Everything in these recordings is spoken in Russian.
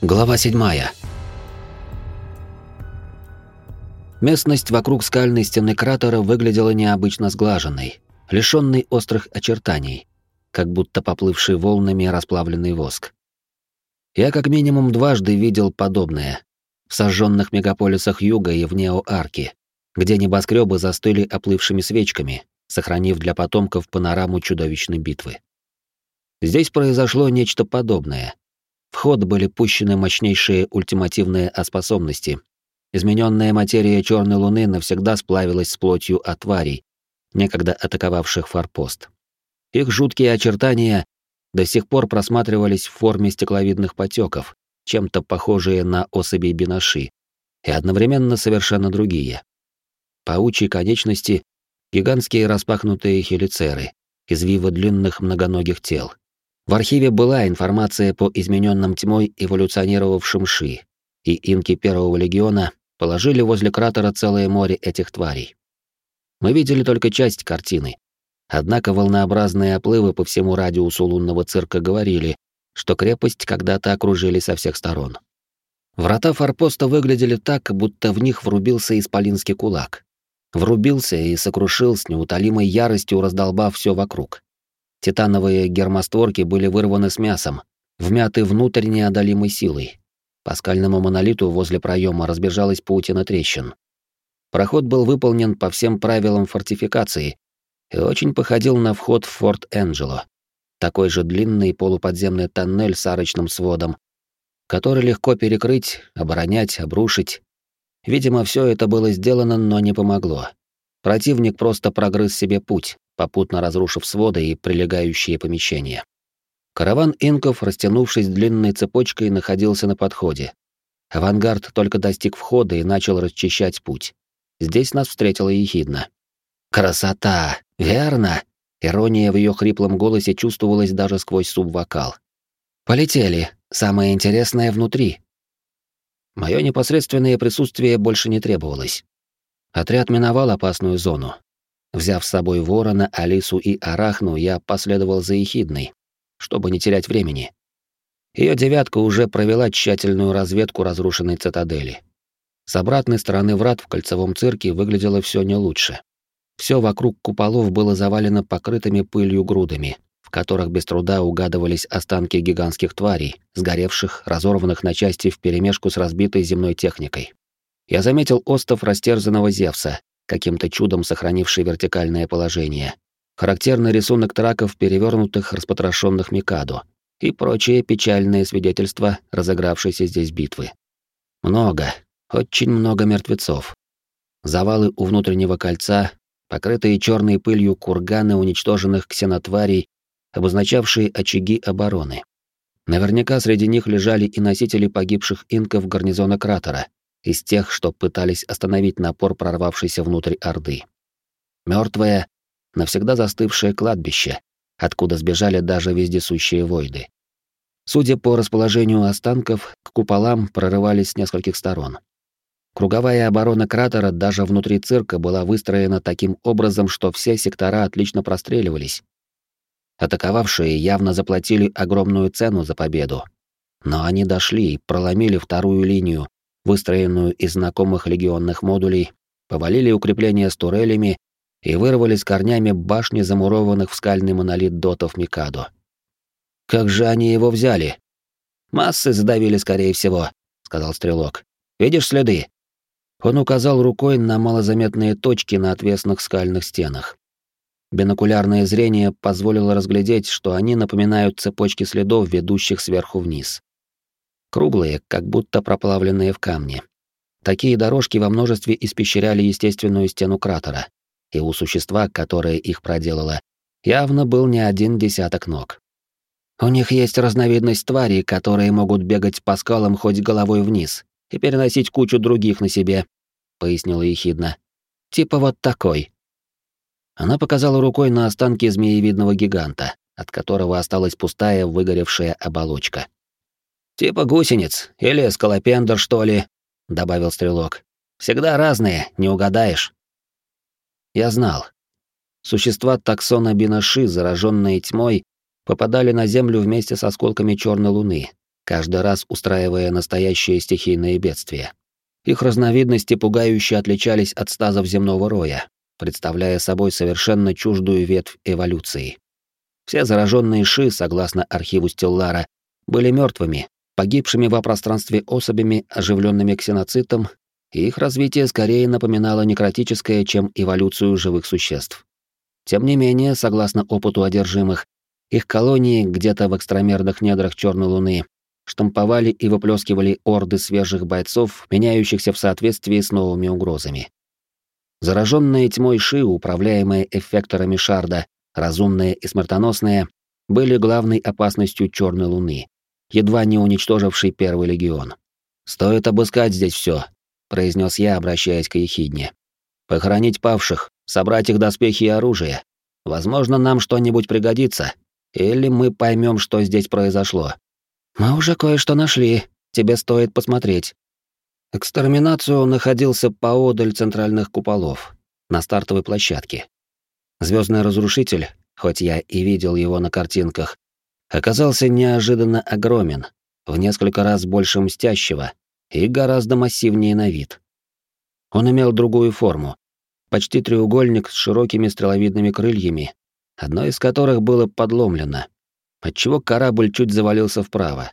Глава 7. Местность вокруг скальной стены кратера выглядела необычно сглаженной, лишённой острых очертаний, как будто поплывший волнами расплавленный воск. Я как минимум дважды видел подобное в сожженных мегаполисах юга и в Нео-Арке, где небоскребы застыли оплывшими свечками, сохранив для потомков панораму чудовищной битвы. Здесь произошло нечто подобное — в ход были пущены мощнейшие ультимативные способности. Измененная материя Черной Луны навсегда сплавилась с плотью от тварей, некогда атаковавших форпост. Их жуткие очертания до сих пор просматривались в форме стекловидных потеков, чем-то похожие на особей бинаши, и одновременно совершенно другие. Паучьи конечности, гигантские распахнутые хелицеры, извивы длинных многоногих тел, в архиве была информация по измененным тьмой эволюционировавшим Ши, и инки Первого Легиона положили возле кратера целое море этих тварей. Мы видели только часть картины. Однако волнообразные оплывы по всему радиусу лунного цирка говорили, что крепость когда-то окружили со всех сторон. Врата форпоста выглядели так, будто в них врубился исполинский кулак. Врубился и сокрушил с неутолимой яростью, раздолбав все вокруг. Титановые гермостворки были вырваны с мясом, вмяты внутрь неодолимой силой. По скальному монолиту возле проема разбежалась паутина трещин. Проход был выполнен по всем правилам фортификации и очень походил на вход в Форт Энджело. Такой же длинный полуподземный тоннель с арочным сводом, который легко перекрыть, оборонять, обрушить. Видимо, все это было сделано, но не помогло. Противник просто прогрыз себе путь, попутно разрушив своды и прилегающие помещения. Караван инков, растянувшись длинной цепочкой, находился на подходе. Авангард только достиг входа и начал расчищать путь. Здесь нас встретила ехидна. «Красота! Верно!» Ирония в ее хриплом голосе чувствовалась даже сквозь субвокал. «Полетели. Самое интересное внутри». Мое непосредственное присутствие больше не требовалось. Отряд миновал опасную зону, Взяв с собой ворона, Алису и Арахну, я последовал за Ехидной, чтобы не терять времени. Ее девятка уже провела тщательную разведку разрушенной цитадели. С обратной стороны врат в кольцевом цирке выглядело все не лучше. Все вокруг куполов было завалено покрытыми пылью грудами, в которых без труда угадывались останки гигантских тварей, сгоревших, разорванных на части вперемешку с разбитой земной техникой. Я заметил остов растерзанного Зевса, каким-то чудом сохранивший вертикальное положение, характерный рисунок траков, перевернутых, распотрошенных Микадо и прочие печальные свидетельства разыгравшейся здесь битвы. Много, очень много мертвецов. Завалы у внутреннего кольца, покрытые черной пылью курганы уничтоженных ксенотварей, обозначавшие очаги обороны. Наверняка среди них лежали и носители погибших инков гарнизона кратера, из тех, что пытались остановить напор прорвавшейся внутрь Орды. Мертвое, навсегда застывшее кладбище, откуда сбежали даже вездесущие войды. Судя по расположению останков, к куполам прорывались с нескольких сторон. Круговая оборона кратера даже внутри цирка была выстроена таким образом, что все сектора отлично простреливались. Атаковавшие явно заплатили огромную цену за победу. Но они дошли и проломили вторую линию, выстроенную из знакомых легионных модулей, повалили укрепления с турелями и вырвали с корнями башни замурованных в скальный монолит дотов Микадо. «Как же они его взяли?» «Массы задавили, скорее всего», — сказал Стрелок. «Видишь следы?» Он указал рукой на малозаметные точки на отвесных скальных стенах. Бинокулярное зрение позволило разглядеть, что они напоминают цепочки следов, ведущих сверху вниз круглые, как будто проплавленные в камне. Такие дорожки во множестве испещряли естественную стену кратера, и у существа, которое их проделало, явно был не один десяток ног. У них есть разновидность тварей, которые могут бегать по скалам хоть головой вниз и переносить кучу других на себе, пояснила ехидна. Типа вот такой. Она показала рукой на останки змеевидного гиганта, от которого осталась пустая выгоревшая оболочка. «Типа гусениц или скалопендр, что ли», — добавил стрелок. «Всегда разные, не угадаешь». Я знал. Существа таксона Бинаши, зараженные тьмой, попадали на Землю вместе с осколками черной луны, каждый раз устраивая настоящее стихийное бедствие. Их разновидности пугающе отличались от стазов земного роя, представляя собой совершенно чуждую ветвь эволюции. Все зараженные ши, согласно архиву Стеллара, были мертвыми, погибшими во пространстве особями, оживленными ксеноцитом, их развитие скорее напоминало некротическое, чем эволюцию живых существ. Тем не менее, согласно опыту одержимых, их колонии где-то в экстрамерных недрах Черной Луны штамповали и выплескивали орды свежих бойцов, меняющихся в соответствии с новыми угрозами. Зараженные тьмой Ши, управляемые эффекторами Шарда, разумные и смертоносные, были главной опасностью Черной Луны, едва не уничтожившей Первый Легион. «Стоит обыскать здесь все, произнес я, обращаясь к Ехидне. «Похоронить павших, собрать их доспехи и оружие. Возможно, нам что-нибудь пригодится, или мы поймем, что здесь произошло». «Мы уже кое-что нашли, тебе стоит посмотреть», Экстерминацию находился поодаль центральных куполов, на стартовой площадке. Звездный разрушитель, хоть я и видел его на картинках, оказался неожиданно огромен, в несколько раз больше мстящего и гораздо массивнее на вид. Он имел другую форму, почти треугольник с широкими стреловидными крыльями, одно из которых было подломлено, отчего корабль чуть завалился вправо.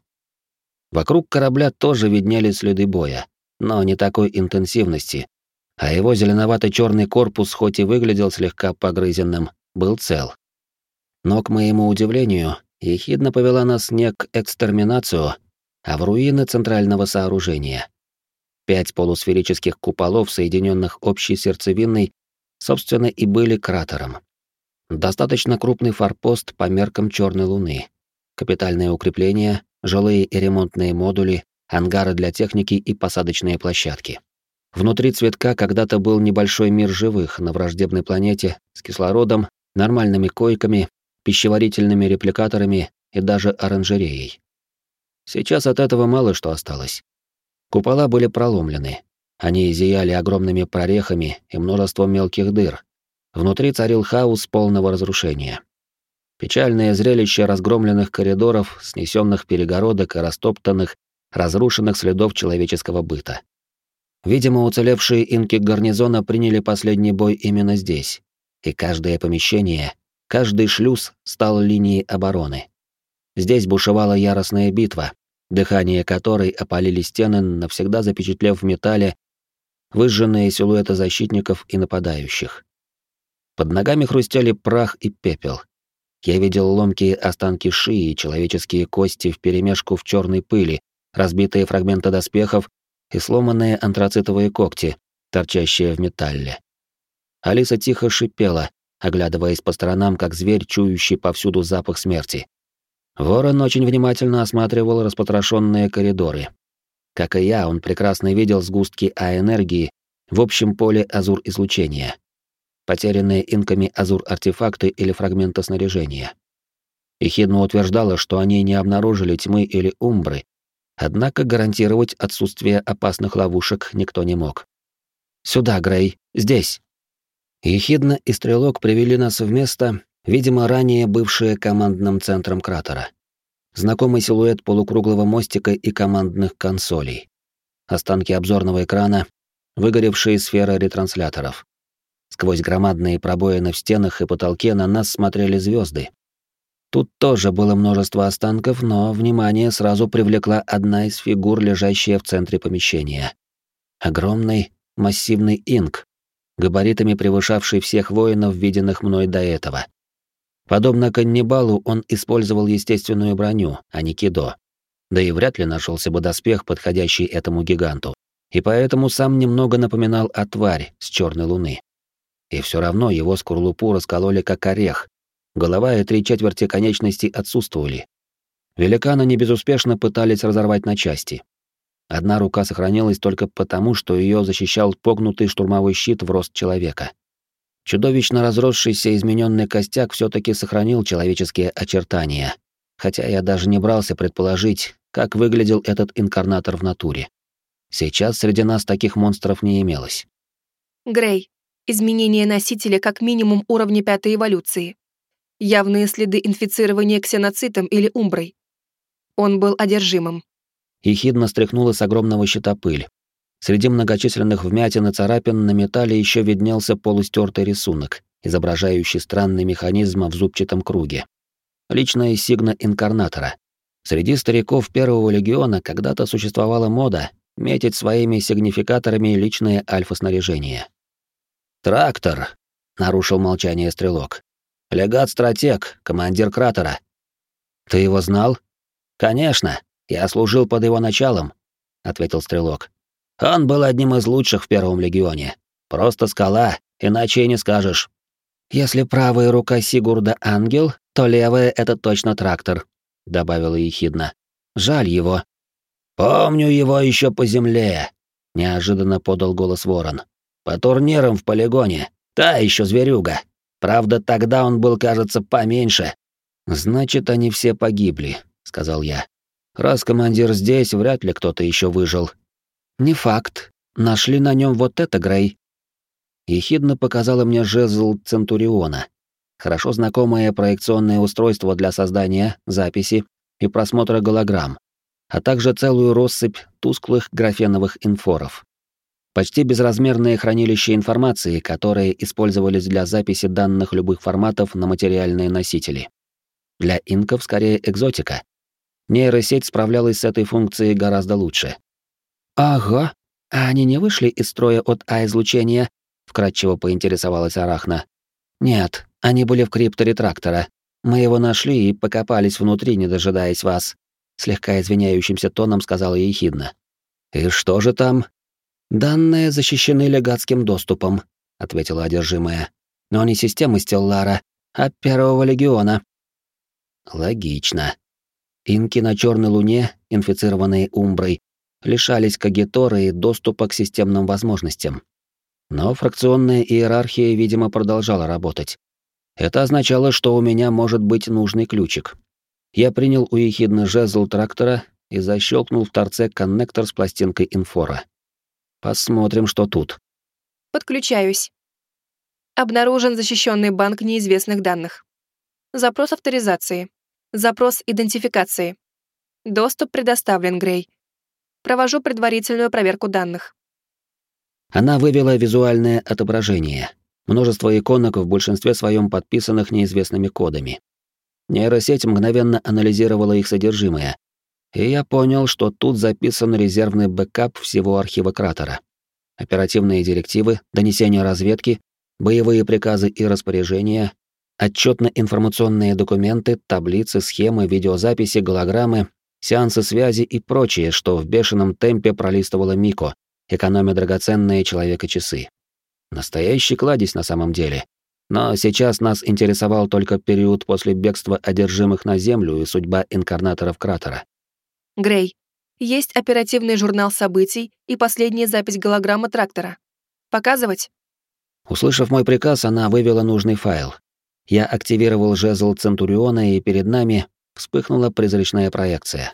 Вокруг корабля тоже виднелись следы боя но не такой интенсивности, а его зеленовато-черный корпус, хоть и выглядел слегка погрызенным, был цел. Но, к моему удивлению, ехидно повела нас не к экстерминацию, а в руины центрального сооружения. Пять полусферических куполов, соединенных общей сердцевиной, собственно, и были кратером. Достаточно крупный форпост по меркам Черной Луны. Капитальные укрепления, жилые и ремонтные модули, ангары для техники и посадочные площадки. Внутри цветка когда-то был небольшой мир живых на враждебной планете с кислородом, нормальными койками, пищеварительными репликаторами и даже оранжереей. Сейчас от этого мало что осталось. Купола были проломлены. Они зияли огромными прорехами и множеством мелких дыр. Внутри царил хаос полного разрушения. Печальное зрелище разгромленных коридоров, снесенных перегородок и растоптанных, разрушенных следов человеческого быта. Видимо, уцелевшие инки гарнизона приняли последний бой именно здесь, и каждое помещение, каждый шлюз стал линией обороны. Здесь бушевала яростная битва, дыхание которой опалили стены, навсегда запечатлев в металле выжженные силуэты защитников и нападающих. Под ногами хрустели прах и пепел. Я видел ломкие останки шеи и человеческие кости вперемешку в черной пыли, разбитые фрагменты доспехов и сломанные антрацитовые когти, торчащие в металле. Алиса тихо шипела, оглядываясь по сторонам, как зверь, чующий повсюду запах смерти. Ворон очень внимательно осматривал распотрошенные коридоры. Как и я, он прекрасно видел сгустки А-энергии в общем поле азур-излучения. Потерянные инками азур-артефакты или фрагменты снаряжения. Ихидна утверждала, что они не обнаружили тьмы или умбры, Однако гарантировать отсутствие опасных ловушек никто не мог. «Сюда, Грей, здесь!» Ехидна и Стрелок привели нас в место, видимо, ранее бывшее командным центром кратера. Знакомый силуэт полукруглого мостика и командных консолей. Останки обзорного экрана, выгоревшие сферы ретрансляторов. Сквозь громадные пробоины в стенах и потолке на нас смотрели звезды, Тут тоже было множество останков, но внимание сразу привлекла одна из фигур, лежащая в центре помещения. Огромный, массивный инк, габаритами превышавший всех воинов, виденных мной до этого. Подобно каннибалу, он использовал естественную броню, а не кидо. Да и вряд ли нашелся бы доспех, подходящий этому гиганту. И поэтому сам немного напоминал о тварь с черной луны. И все равно его скорлупу раскололи как орех, Голова и три четверти конечностей отсутствовали. Великаны не безуспешно пытались разорвать на части. Одна рука сохранилась только потому, что ее защищал погнутый штурмовой щит в рост человека. Чудовищно разросшийся измененный костяк все таки сохранил человеческие очертания, хотя я даже не брался предположить, как выглядел этот инкарнатор в натуре. Сейчас среди нас таких монстров не имелось. Грей. Изменение носителя как минимум уровня пятой эволюции явные следы инфицирования ксеноцитом или умброй. Он был одержимым. Ехидно стряхнула с огромного щита пыль. Среди многочисленных вмятин и царапин на металле еще виднелся полустертый рисунок, изображающий странный механизм в зубчатом круге. Личная сигна инкарнатора. Среди стариков Первого легиона когда-то существовала мода метить своими сигнификаторами личное альфа-снаряжение. «Трактор», — нарушил молчание стрелок. «Легат-стратег, командир кратера». «Ты его знал?» «Конечно, я служил под его началом», — ответил стрелок. «Он был одним из лучших в Первом легионе. Просто скала, иначе и не скажешь». «Если правая рука Сигурда — ангел, то левая — это точно трактор», — добавила ехидно. «Жаль его». «Помню его еще по земле», — неожиданно подал голос ворон. «По турнирам в полигоне. Та еще зверюга. Правда, тогда он был, кажется, поменьше». «Значит, они все погибли», — сказал я. «Раз командир здесь, вряд ли кто-то еще выжил». «Не факт. Нашли на нем вот это, Грей», ехидно показала мне жезл Центуриона. Хорошо знакомое проекционное устройство для создания, записи и просмотра голограмм, а также целую россыпь тусклых графеновых инфоров. Почти безразмерные хранилища информации, которые использовались для записи данных любых форматов на материальные носители. Для инков скорее экзотика. Нейросеть справлялась с этой функцией гораздо лучше. «Ага, а они не вышли из строя от А-излучения вкратчиво поинтересовалась Арахна. Нет, они были в крипторе трактора. Мы его нашли и покопались внутри, не дожидаясь вас, слегка извиняющимся тоном сказала ехидна. И что же там? Данные защищены легатским доступом, ответила одержимая. Но не системы Стеллара, а Первого легиона. Логично. Инки на Черной Луне, инфицированные Умброй, лишались Кагитора и доступа к системным возможностям. Но фракционная иерархия, видимо, продолжала работать. Это означало, что у меня может быть нужный ключик. Я принял у ехидны жезл трактора и защелкнул в торце коннектор с пластинкой инфора. Посмотрим, что тут. Подключаюсь. Обнаружен защищенный банк неизвестных данных. Запрос авторизации. Запрос идентификации. Доступ предоставлен, Грей. Провожу предварительную проверку данных. Она вывела визуальное отображение. Множество иконок в большинстве своем подписанных неизвестными кодами. Нейросеть мгновенно анализировала их содержимое. И я понял, что тут записан резервный бэкап всего архива кратера. Оперативные директивы, донесения разведки, боевые приказы и распоряжения, отчетно-информационные документы, таблицы, схемы, видеозаписи, голограммы, сеансы связи и прочее, что в бешеном темпе пролистывала Мико, экономя драгоценные человека часы. Настоящий кладезь на самом деле. Но сейчас нас интересовал только период после бегства одержимых на Землю и судьба инкарнаторов кратера. Грей, есть оперативный журнал событий и последняя запись голограммы трактора. Показывать? Услышав мой приказ, она вывела нужный файл. Я активировал жезл Центуриона, и перед нами вспыхнула призрачная проекция.